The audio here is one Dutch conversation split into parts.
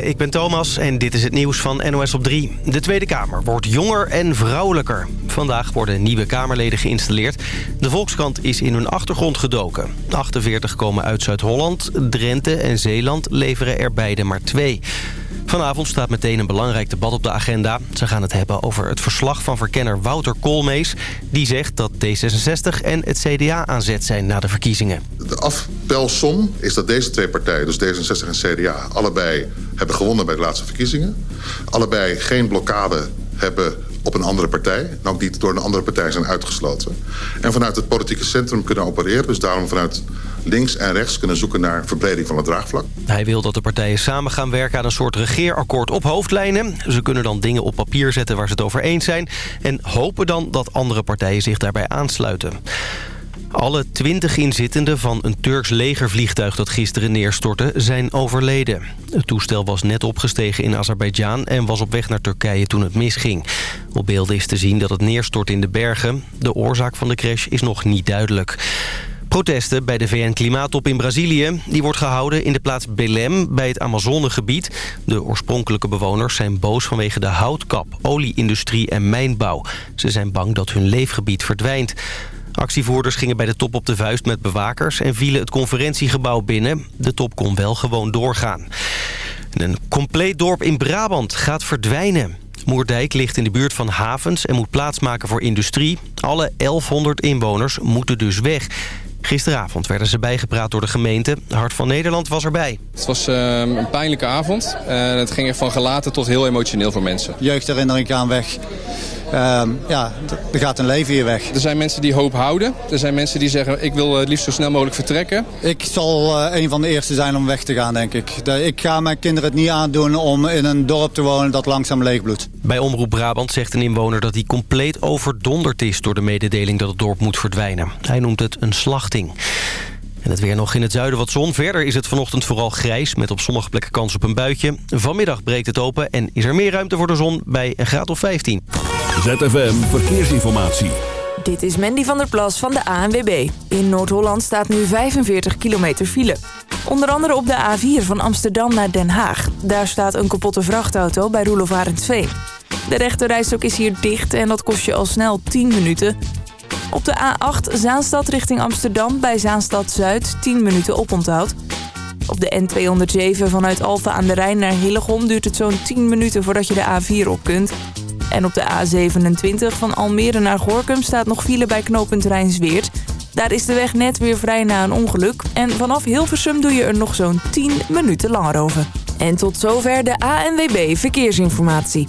Goedemorgen, ik ben Thomas en dit is het nieuws van NOS op 3. De Tweede Kamer wordt jonger en vrouwelijker. Vandaag worden nieuwe Kamerleden geïnstalleerd. De Volkskrant is in hun achtergrond gedoken. 48 komen uit Zuid-Holland, Drenthe en Zeeland leveren er beide maar twee. Vanavond staat meteen een belangrijk debat op de agenda. Ze gaan het hebben over het verslag van verkenner Wouter Koolmees. Die zegt dat D66 en het CDA aan zet zijn na de verkiezingen. De afpelsom is dat deze twee partijen, dus D66 en CDA... allebei hebben gewonnen bij de laatste verkiezingen. Allebei geen blokkade hebben op een andere partij. En ook niet door een andere partij zijn uitgesloten. En vanuit het politieke centrum kunnen opereren. Dus daarom vanuit links en rechts kunnen zoeken naar verbreding van het draagvlak. Hij wil dat de partijen samen gaan werken aan een soort regeerakkoord op hoofdlijnen. Ze kunnen dan dingen op papier zetten waar ze het over eens zijn. En hopen dan dat andere partijen zich daarbij aansluiten. Alle twintig inzittenden van een Turks legervliegtuig dat gisteren neerstortte zijn overleden. Het toestel was net opgestegen in Azerbeidzjan en was op weg naar Turkije toen het misging. Op beelden is te zien dat het neerstort in de bergen. De oorzaak van de crash is nog niet duidelijk. Protesten bij de VN-klimaattop in Brazilië. Die wordt gehouden in de plaats Belém bij het Amazonegebied. De oorspronkelijke bewoners zijn boos vanwege de houtkap, olieindustrie en mijnbouw. Ze zijn bang dat hun leefgebied verdwijnt. Actievoerders gingen bij de top op de vuist met bewakers... en vielen het conferentiegebouw binnen. De top kon wel gewoon doorgaan. Een compleet dorp in Brabant gaat verdwijnen. Moerdijk ligt in de buurt van havens en moet plaatsmaken voor industrie. Alle 1100 inwoners moeten dus weg. Gisteravond werden ze bijgepraat door de gemeente. Hart van Nederland was erbij. Het was uh, een pijnlijke avond. Uh, het ging er van gelaten tot heel emotioneel voor mensen. Jeugdherinnering aan weg. Uh, ja, er gaat een leven hier weg. Er zijn mensen die hoop houden. Er zijn mensen die zeggen, ik wil het liefst zo snel mogelijk vertrekken. Ik zal een van de eerste zijn om weg te gaan, denk ik. Ik ga mijn kinderen het niet aandoen om in een dorp te wonen dat langzaam leegbloedt. Bij Omroep Brabant zegt een inwoner dat hij compleet overdonderd is... door de mededeling dat het dorp moet verdwijnen. Hij noemt het een slachting. En het weer nog in het zuiden wat zon. Verder is het vanochtend vooral grijs met op sommige plekken kans op een buitje. Vanmiddag breekt het open en is er meer ruimte voor de zon bij een graad of 15. ZFM Verkeersinformatie. Dit is Mandy van der Plas van de ANWB. In Noord-Holland staat nu 45 kilometer file. Onder andere op de A4 van Amsterdam naar Den Haag. Daar staat een kapotte vrachtauto bij Roelof Arendsveen. De rechterrijstok is hier dicht en dat kost je al snel 10 minuten. Op de A8 Zaanstad richting Amsterdam bij Zaanstad Zuid 10 minuten oponthoud. Op de N207 vanuit Alphen aan de Rijn naar Hillegom duurt het zo'n 10 minuten voordat je de A4 op kunt. En op de A27 van Almere naar Gorkum staat nog file bij knooppunt Rijnsweert. Daar is de weg net weer vrij na een ongeluk. En vanaf Hilversum doe je er nog zo'n 10 minuten langer over. En tot zover de ANWB Verkeersinformatie.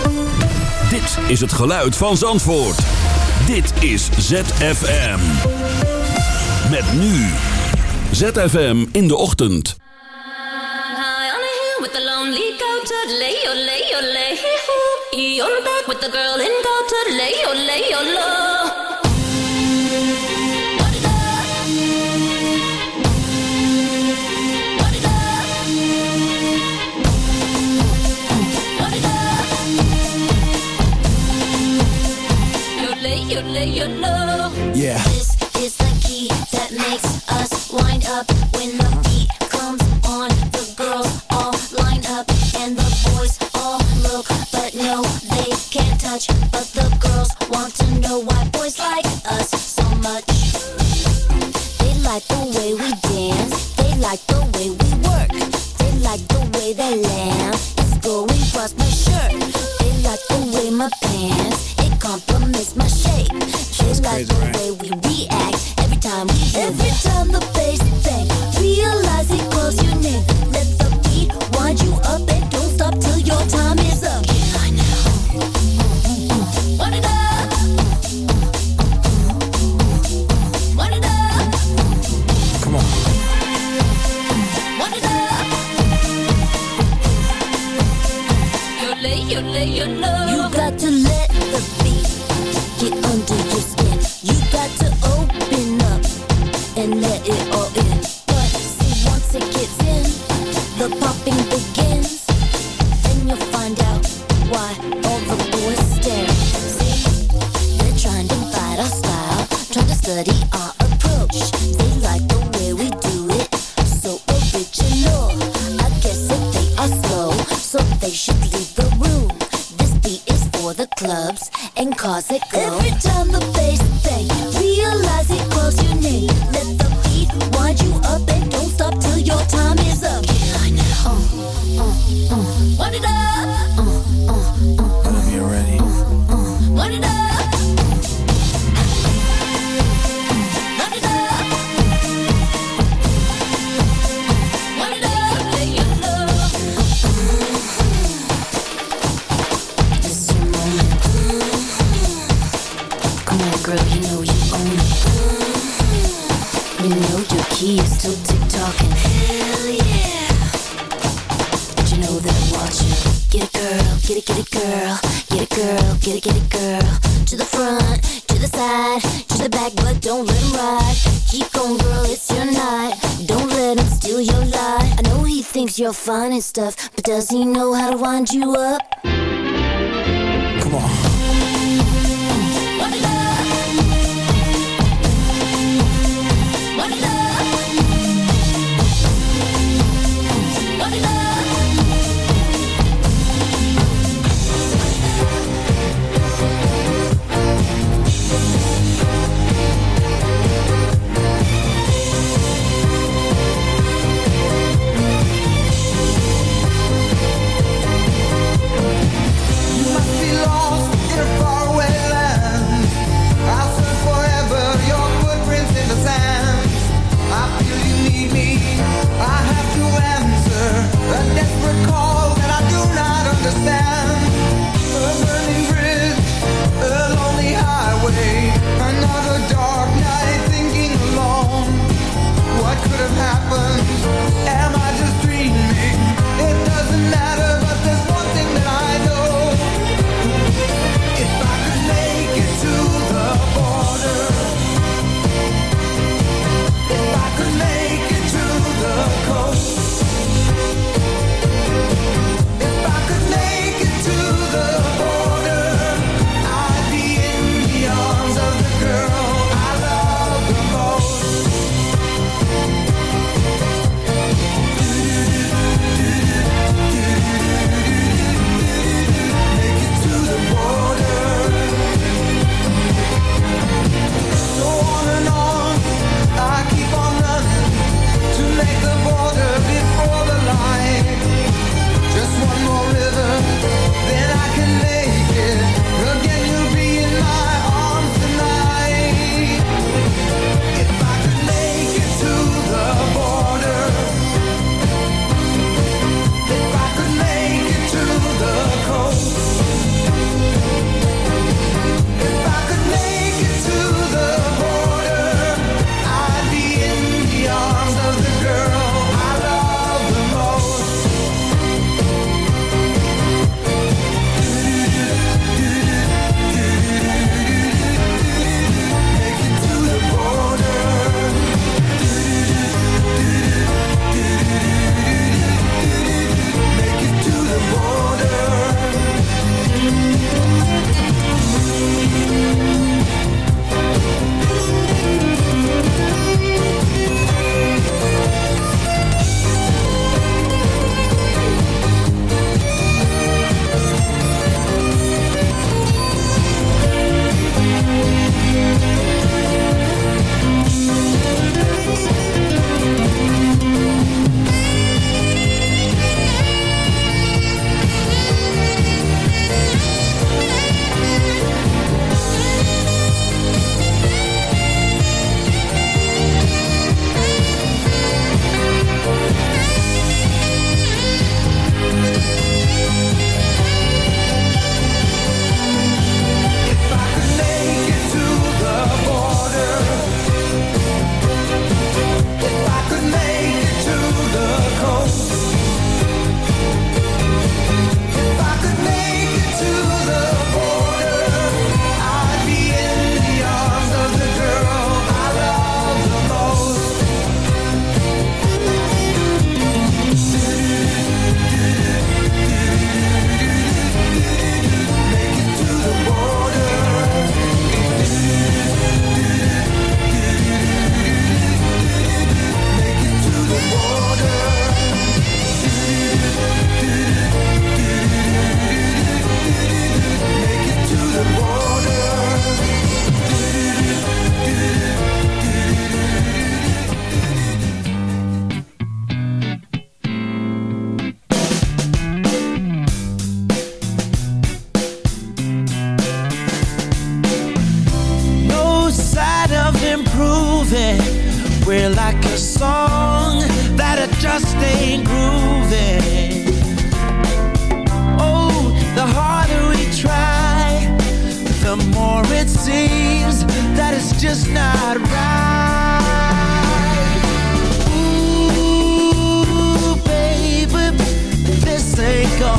Is het geluid van Zandvoort. Dit is ZFM. Met nu. ZFM in de ochtend. back with the girl in low. Yeah. This is the key that makes us wind up when the beat comes on. The girls all line up and the boys all look, but no, they can't touch. But the girls want to know why boys like us so much. They like the way we dance. They like the way we work. They like the way that lamb is going across my shirt. They like the way my pants your time is up. I know. Oh. your funny stuff, but does he know how to wind you up?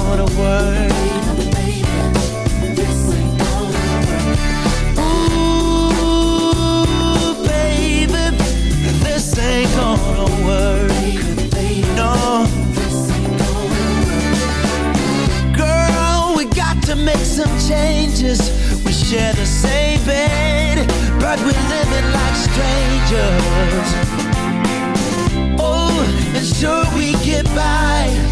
gonna work. Ooh, baby, this ain't gonna work. No. Girl, we got to make some changes. We share the same bed, but we're living like strangers. Oh, and sure we get by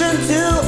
illusion to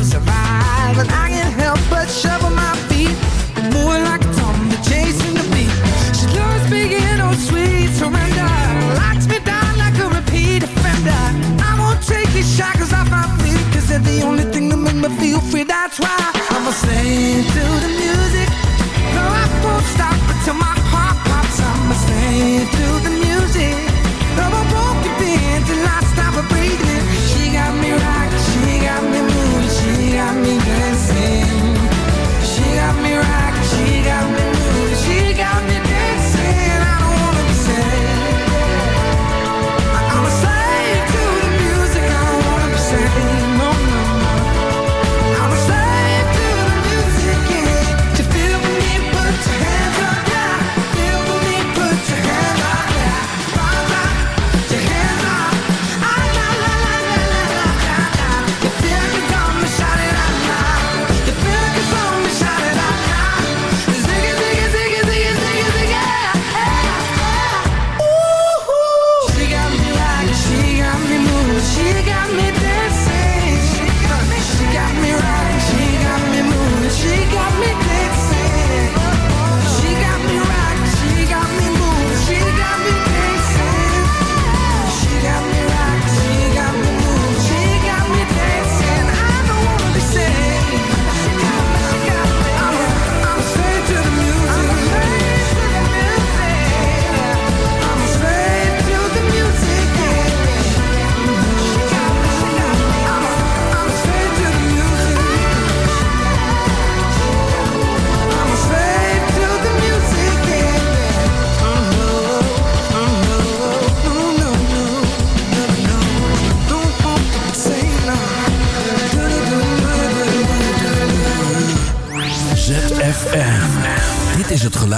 the only thing that make me feel free. That's why I'ma sing to the music. No, I won't stop until my heart pops. I'ma sing to the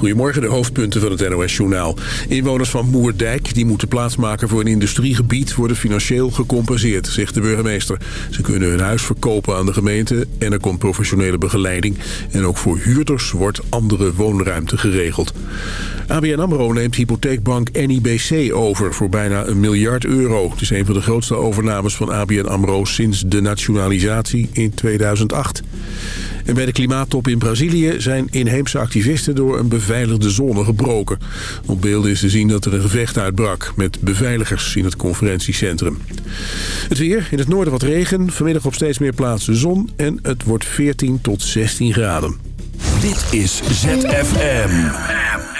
Goedemorgen, de hoofdpunten van het NOS-journaal. Inwoners van Moerdijk, die moeten plaatsmaken voor een industriegebied... worden financieel gecompenseerd, zegt de burgemeester. Ze kunnen hun huis verkopen aan de gemeente en er komt professionele begeleiding. En ook voor huurders wordt andere woonruimte geregeld. ABN AMRO neemt hypotheekbank NIBC over voor bijna een miljard euro. Het is een van de grootste overnames van ABN AMRO sinds de nationalisatie in 2008. Bij de klimaattop in Brazilië zijn inheemse activisten door een beveiligde zone gebroken. Op beelden is te zien dat er een gevecht uitbrak met beveiligers in het conferentiecentrum. Het weer, in het noorden wat regen, vanmiddag op steeds meer plaatsen zon en het wordt 14 tot 16 graden. Dit is ZFM.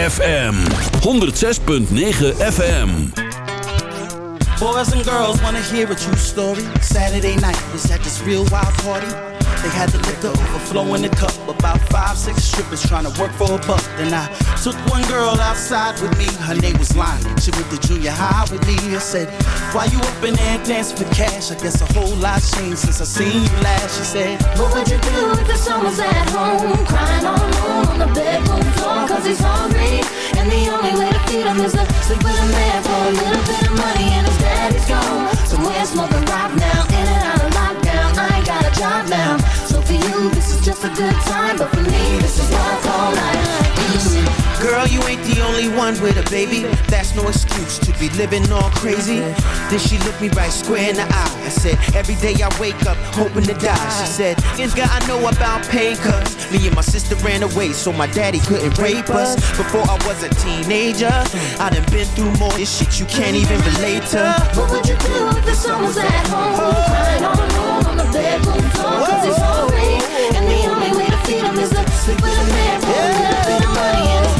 ZFM 106.9 FM. Boys and girls wanna hear a true story. Saturday night was at this real wild party. They had the liquor overflow in the cup. About five, six strippers trying to work for a buck. Then I took one girl outside with me. Her name was Lonnie. She went to junior high with me. I said, Why you up in there dancing for cash? I guess a whole lot changed since I seen you last. She said, What would you do if the son was at home? Crying all alone on the bedroom floor Cause he's hungry. And the only way to feed him is to sleep with a man For a little bit of money and his daddy's gone. Somewhere smoking rock now? In and out of lockdown. I ain't got a job now. So for you this is just a good time But for me this is I call life Girl, you ain't the only one with a baby. That's no excuse to be living all crazy. Then she looked me right square in the eye. I said, Every day I wake up hoping to die. She said, God I know about pain, cuz me and my sister ran away so my daddy couldn't rape us. Before I was a teenager, I done been through more this shit you can't even relate to. What would you do if the son was at home Crying all alone on the bedroom floor Cause he's And the only way to feed him is to sleep with a man and his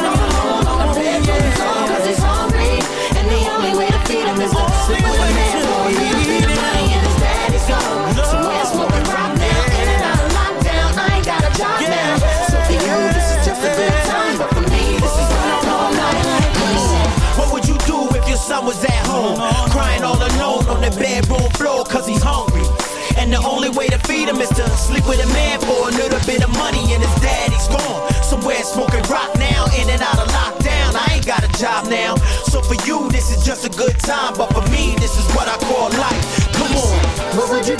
with a man for a little bit of money and his daddy's gone. Somewhere smoking rock now, in and out of lockdown. I ain't got a job now. So for you, this is just a good time. But for me, this is what I call life.